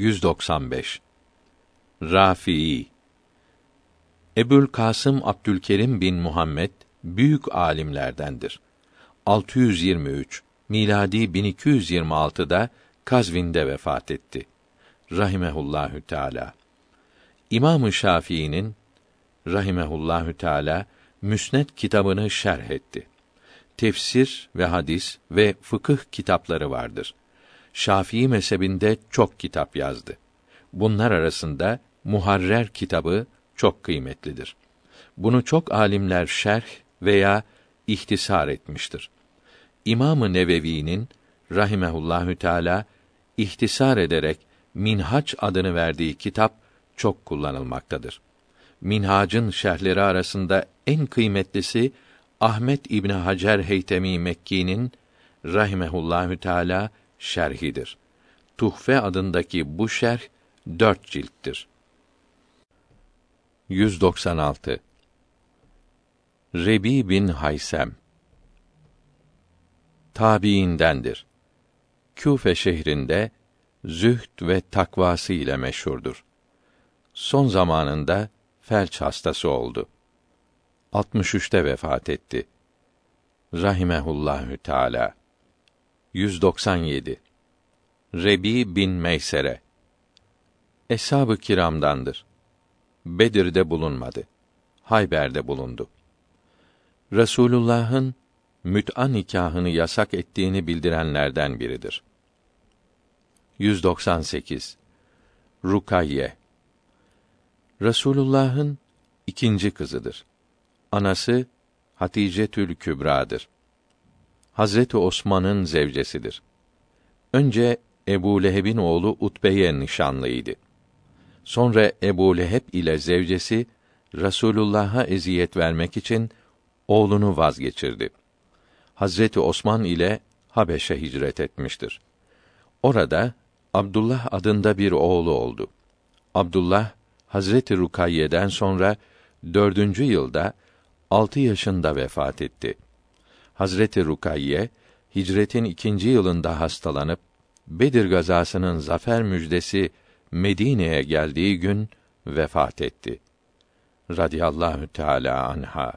195 Rafi'i Ebul Kasım Abdülkerim bin Muhammed büyük alimlerdendir. 623 miladi 1226'da Kazvin'de vefat etti. Rahimehullahü Teala. İmam-ı Şafii'nin rahimehullahü teala Müsned kitabını şerh etti. Tefsir ve hadis ve fıkıh kitapları vardır. Şafii mezhebinde çok kitap yazdı. Bunlar arasında Muharrer kitabı çok kıymetlidir. Bunu çok alimler şerh veya ihtisar etmiştir. İmamı Nevevi'nin rahimehullahü teala ihtisar ederek Minhaç adını verdiği kitap çok kullanılmaktadır. Minhac'ın şerhleri arasında en kıymetlisi Ahmet İbni Hacer Heytemi Mekki'nin rahimehullahü teala şerhidir. Tuhfe adındaki bu şerh dört cilttir. 196 Rebi bin Haysem tabiindendir. Küfe şehrinde zühd ve takvası ile meşhurdur. Son zamanında felç hastası oldu. 63'te vefat etti. Rahimehullahü Teala. 197. Rebi bin Meysere. Eshab-ı kiramdandır. Bedir'de bulunmadı. Hayber'de bulundu. Resulullah'ın müt'a nikahını yasak ettiğini bildirenlerden biridir. 198. Rukayye Resulullah'ın ikinci kızıdır. Anası Hatice Tül Kübra'dır. Hazreti Osman'ın zevcesidir. Önce Ebu Leheb'in oğlu Utbe'ye nişanlıydı. Sonra Ebu Leheb ile zevcesi Rasulullah'a eziyet vermek için oğlunu vazgeçirdi. Hazreti Osman ile Habeş'e hicret etmiştir. Orada Abdullah adında bir oğlu oldu. Abdullah Hazreti Rukayye'den sonra dördüncü yılda altı yaşında vefat etti. Hazreti Rukayye hicretin ikinci yılında hastalanıp Bedir gazasının zafer müjdesi Medine'ye geldiği gün vefat etti. Radiyallahu Teala anha.